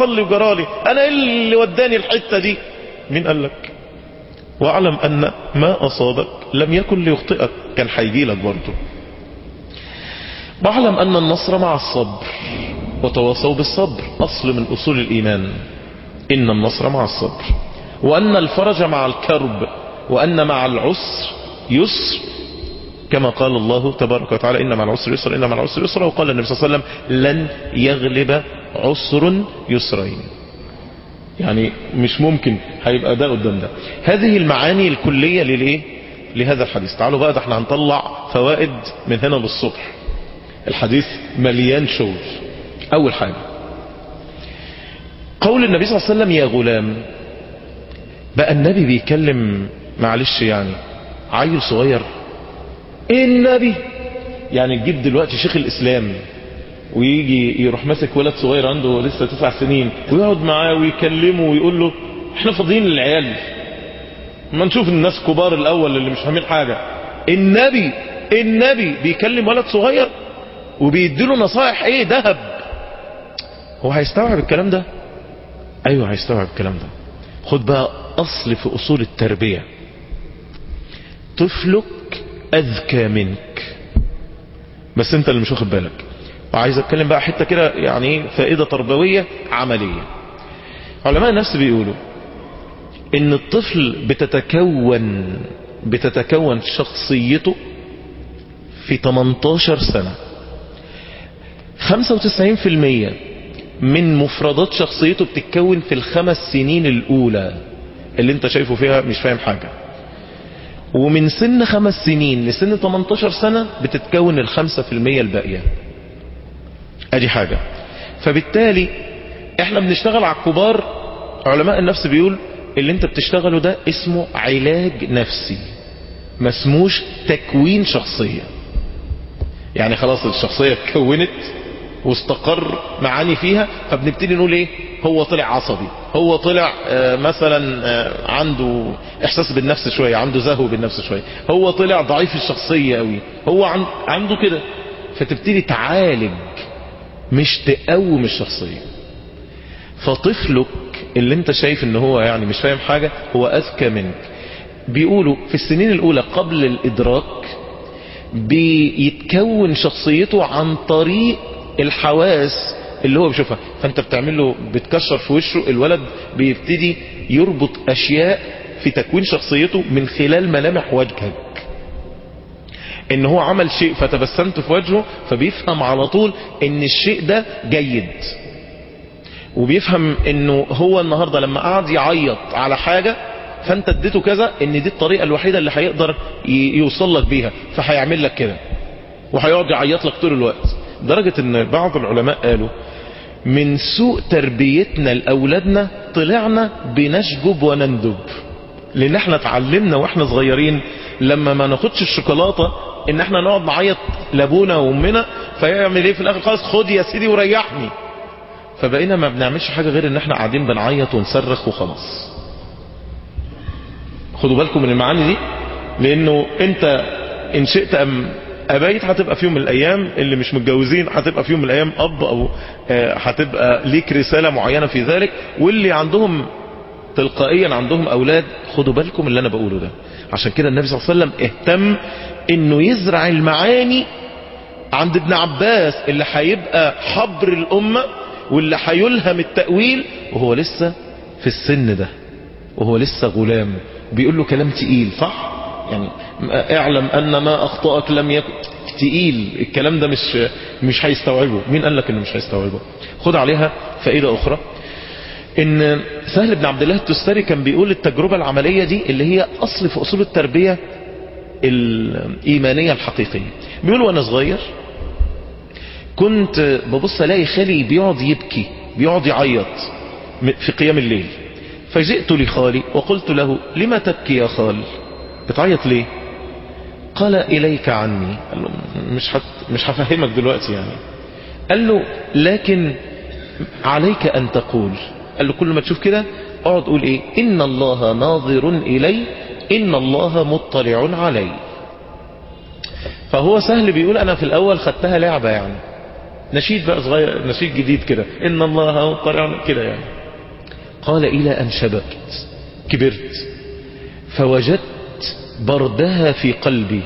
حصل لي. وجرالي إيه اللي وداني الحتة دي. مين قال لك؟ واعلم أن ما أصابك لم يكن ليخطئك. كان هيجي لك برضه. واعلم أن النصر مع الصبر وتواصوا بالصبر أصل من أصول الإيمان. إن النصر مع الصبر. وأن الفرج مع الكرب وأن مع العسر يسر. كما قال الله تبارك وتعالى إن مع العسر يسر إن مع العسر يسر. وقال النبي صلى الله عليه وسلم لن يغلب عسر يسرين. يعني مش ممكن هيبقى ده قدام ده. هذه المعاني الكلية للإيه؟ لهذا الحديث. تعالوا بقى ده إحنا هنطلع فوائد من هنا للصبح. الحديث مليان شغل. أول حاجة قول النبي صلى الله عليه وسلم يا غلام بقى النبي بيكلم معلش يعني عيل صغير النبي؟ يعني تجيب دلوقتي شيخ الإسلام ويجي يروح ماسك ولد صغير عنده لسه تسع سنين ويقعد معاه ويكلمه ويقول له إحنا فاضيين للعيال ما نشوف الناس كبار الأول اللي مش فاهمين حاجة. النبي النبي بيكلم ولد صغير وبيديله نصائح إيه ذهب. هو هيستوعب الكلام ده؟ أيوه هيستوعب الكلام ده. خد بقى أصل في أصول التربية. طفلك أذكى منك. بس أنت اللي مش واخد بالك. وعايز أتكلم بقى حتة كده يعني فائدة تربوية عملية. علماء النفس بيقولوا إن الطفل بتتكون بتتكون شخصيته في 18 سنة. 95% من مفردات شخصيته بتتكون في الخمس سنين الأولى اللي أنت شايفه فيها مش فاهم حاجة. ومن سن خمس سنين لسن 18 سنة بتتكون الخمسة في المية الباقية. أدي حاجة. فبالتالي إحنا بنشتغل على الكبار علماء النفس بيقول اللي أنت بتشتغله ده اسمه علاج نفسي ما اسموش تكوين شخصية. يعني خلاص الشخصية اتكونت واستقر معاني فيها فبنبتدي نقول إيه؟ هو طلع عصبي هو طلع آه مثلا آه عنده إحساس بالنفس شوية عنده زهو بالنفس شوية هو طلع ضعيف الشخصية قوي هو عن عنده كده. فتبتدي تعالج مش تقوم الشخصية. فطفلك اللي انت شايف ان هو يعني مش فاهم حاجة هو أذكى منك. بيقولوا في السنين الأولى قبل الإدراك بيتكون شخصيته عن طريق الحواس اللي هو بيشوفها. فانت بتعمل له بتكشر في وشه الولد بيبتدي يربط أشياء في تكوين شخصيته من خلال ملامح وجهك إن هو عمل شيء فتبسمت في وجهه فبيفهم على طول إن الشيء ده جيد. وبيفهم إنه هو النهاردة لما قعد يعيط على حاجة فأنت اديته كذا إن دي الطريقة الوحيدة اللي هيقدر يوصل لك بيها فهيعمل لك كده. وهيقعد يعيط لك طول الوقت. درجة إن بعض العلماء قالوا من سوء تربيتنا لأولادنا طلعنا بنشجب ونندب. لأن إحنا اتعلمنا وإحنا صغيرين لما ما ناخدش الشوكولاتة إن إحنا نقعد نعيط لأبونا وأمنا فيعمل إيه في الآخر؟ خلاص خد يا سيدي وريحني. فبقينا ما بنعملش حاجة غير إن إحنا قاعدين بنعيط ونصرخ وخلاص. خدوا بالكم من المعاني دي؟ لأنه أنت إن شئت أم أبيت هتبقى في يوم من الأيام اللي مش متجوزين هتبقى في يوم من الأيام أب أو هتبقى ليك رسالة معينة في ذلك. واللي عندهم تلقائيا عندهم أولاد خدوا بالكم اللي أنا بقوله ده. عشان كده النبي صلى الله عليه وسلم اهتم إنه يزرع المعاني عند ابن عباس اللي هيبقى حبر الأمة واللي هيلهم التأويل وهو لسه في السن ده وهو لسه غلام. بيقول له كلام تقيل صح؟ يعني اعلم أن ما أخطأك لم يكن تقيل. الكلام ده مش مش هيستوعبه. مين قال لك إنه مش هيستوعبه؟ خد عليها فائدة أخرى. إن سهل بن عبد الله التستري كان بيقول التجربة العملية دي اللي هي أصل في أصول التربية الإيمانية الحقيقية. بيقول وأنا صغير كنت ببص ألاقي خالي بيقعد يبكي بيقعد يعيط في قيام الليل. فجئت لخالي وقلت له لما تبكي يا خال؟ بتعيط ليه؟ قال إليك عني. قال له مش حت مش هفهمك دلوقتي يعني. قال له لكن عليك أن تقول. قال له كل ما تشوف كده اقعد قول إيه؟ إن الله ناظر إلي إن الله مطلع علي فهو سهل بيقول أنا في الأول خدتها لعبة يعني. نشيد بقى صغير نشيد جديد كده. إن الله مطلع كده يعني. قال إلى أن شبكت كبرت. فوجدت بردها في قلبي.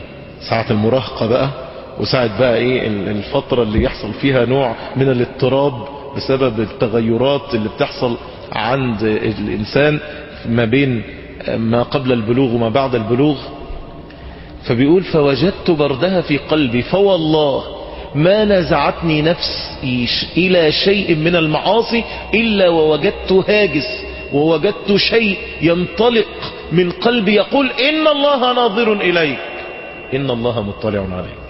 ساعة المراهقة بقى وساعة بقى إيه الفترة اللي يحصل فيها نوع من الاضطراب بسبب التغيرات اللي بتحصل عند الإنسان ما بين ما قبل البلوغ وما بعد البلوغ فبيقول فوجدت بردها في قلبي فوالله ما نزعتني نفسي إلى شيء من المعاصي إلا ووجدت هاجس ووجدت شيء ينطلق من قلبي يقول إن الله ناظر إليك إن الله مطلع عليك.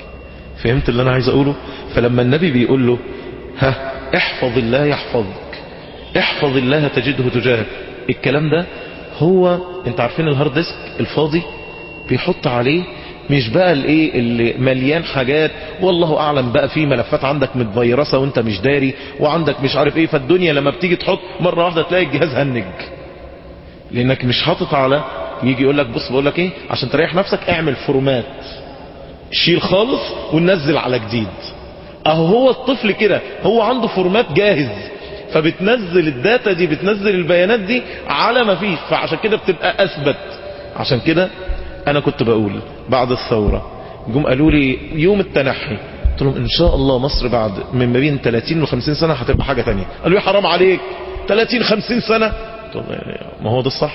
فهمت اللي أنا عايز أقوله؟ فلما النبي بيقول له ها احفظ الله يحفظك احفظ الله تجده تجاهك الكلام ده هو انت عارفين ال hard disk الفاضي بيحط عليه مش بقى الايه اللي مليان حاجات والله أعلم بقى في ملفات عندك متفيرسة وانت مش داري وعندك مش عارف إيه فالدنيا لما بتيجي تحط مرة واحدة تلاقي الجهاز هنج. لأنك مش حاطط على يجي يقول لك بص بقول لك إيه عشان تريح نفسك اعمل format. شيل خالص وننزل على جديد. أهو هو الطفل كده هو عنده format جاهز. فبتنزل ال data دي بتنزل البيانات دي على ما فيش فعشان كده بتبقى أثبت. عشان كده أنا كنت بقول بعد الثورة جم قالوا لي يوم التنحي. قلت لهم إن شاء الله مصر بعد من ما بين 30 و 50 سنة هتبقى حاجة تانية. قالوا لي حرام عليك. 30 50 سنة. لهم ما هو ده الصح.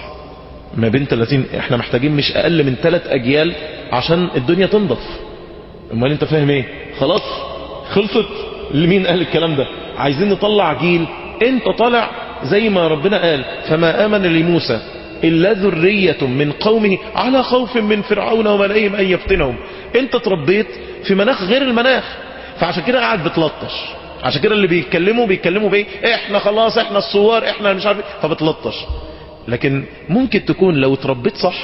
ما بين 30 إحنا محتاجين مش أقل من ثلاث أجيال عشان الدنيا تنضف. أمال أنت فاهم إيه؟ خلاص خلصت. لمين قال الكلام ده؟ عايزين نطلع جيل انت طالع زي ما ربنا قال فما آمن لموسى إلا ذرية من قومه على خوف من فرعون وملئهم أن يفتنهم. انت تربيت في مناخ غير المناخ فعشان كده قاعد بتلطش. عشان كده اللي بيتكلموا بيتكلموا بإيه؟ إحنا خلاص إحنا الصوار إحنا مش عارف فبتلطش. لكن ممكن تكون لو اتربيت صح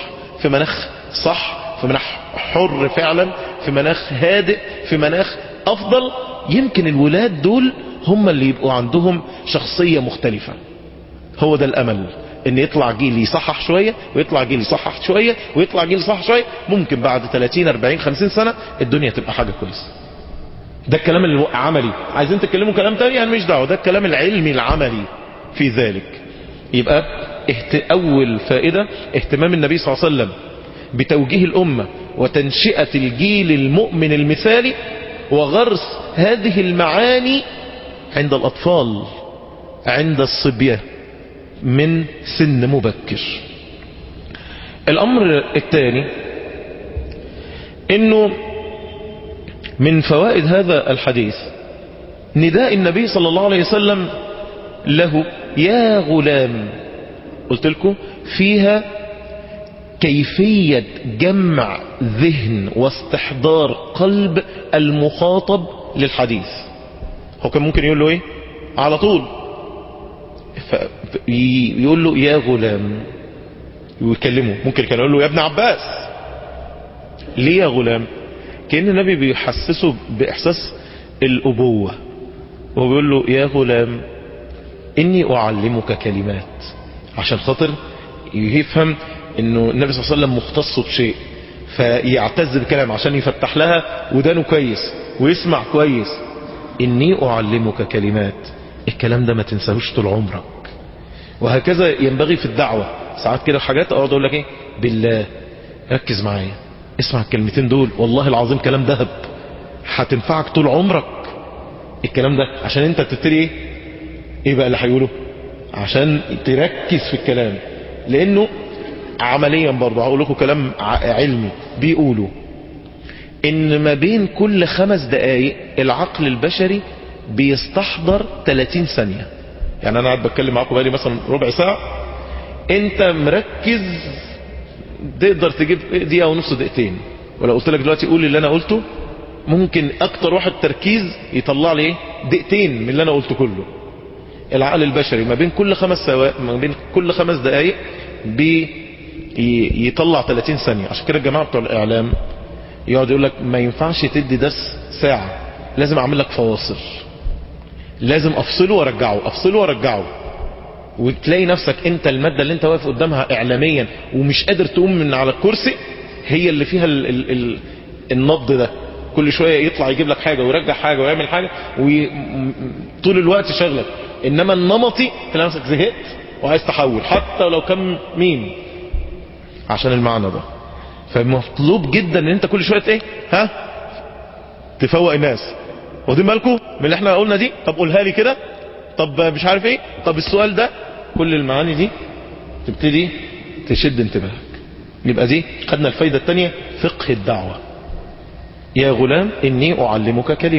في مناخ صح في مناخ حر فعلا في مناخ هادئ في مناخ أفضل يمكن الولاد دول هم اللي يبقوا عندهم شخصية مختلفة. هو ده الأمل إن يطلع جيل يصحح شوية ويطلع جيل يصحح شوية ويطلع جيل يصحح شوية ممكن بعد 30 40 50 سنة الدنيا تبقى حاجة كويسة. ده الكلام العملي عايزين تتكلموا كلام تاني؟ يعني مش دعوة ده الكلام العلمي العملي في ذلك. يبقى اهت... أول فائدة اهتمام النبي صلى الله عليه وسلم بتوجيه الأمة وتنشئة الجيل المؤمن المثالي وغرس هذه المعاني عند الأطفال عند الصبية من سن مبكر. الأمر الثاني إنه من فوائد هذا الحديث نداء النبي صلى الله عليه وسلم له يا غلام قلت لكم فيها كيفية جمع ذهن واستحضار قلب المخاطب للحديث. هو كان ممكن يقول له إيه؟ على طول. يقول له يا غلام. ويكلمه ممكن كان يقول له يا ابن عباس. ليه يا غلام؟ كأن النبي بيحسسه بإحساس الأبوة. وهو بيقول له يا غلام إني أعلمك كلمات. عشان خاطر يفهم إنه النبي صلى الله عليه وسلم مختص بشيء. فيعتز بكلام عشان يفتح لها ودانه كويس ويسمع كويس. إني أعلمك كلمات. الكلام ده ما تنساهوش طول عمرك. وهكذا ينبغي في الدعوة. ساعات كده حاجات أقعد أقول لك إيه؟ بالله. ركز معايا. اسمع الكلمتين دول. والله العظيم كلام ذهب هتنفعك طول عمرك. الكلام ده عشان أنت تبتدي إيه؟ إيه بقى اللي هيقوله؟ عشان تركز في الكلام. لأنه عمليا برضه هقول لكم كلام علمي. بيقولوا إن ما بين كل خمس دقايق العقل البشري بيستحضر 30 ثانية. يعني أنا قاعد بتكلم معاكم بقالي مثلا ربع ساعة. أنت مركز تقدر تجيب دقيقة ونص دقيقتين. ولو قلت لك دلوقتي قول اللي أنا قلته ممكن أكتر واحد تركيز يطلع لي إيه؟ دقيقتين من اللي أنا قلته كله. العقل البشري ما بين كل خمس سواء ما بين كل خمس دقايق بيطلع 30 ثانية. عشان كده الجماعة بتوع الإعلام يقعد يقول لك ما ينفعش تدي درس ساعة لازم أعمل لك فواصل. لازم أفصله وأرجعه أفصله وأرجعه. وتلاقي نفسك أنت المادة اللي أنت واقف قدامها اعلاميا ومش قادر تقوم من على الكرسي هي اللي فيها ال ال ال النبض ده. كل شوية يطلع يجيب لك حاجة ويرجع حاجة ويعمل حاجة وطول الوقت شغلك إنما النمطي تلاقي نفسك زهقت وعايز تحول حتى لو كان مين عشان المعنى ده. فمطلوب جدا ان انت كل شوية إيه؟ ها؟ تفوق الناس. واخدين بالكم من اللي إحنا قلنا دي؟ طب قولها لي كده. طب مش عارف إيه؟ طب السؤال ده كل المعاني دي تبتدي تشد انتباهك. يبقى دي خدنا الفايدة التانية فقه الدعوة. يا غلام إني أعلمك كلمة.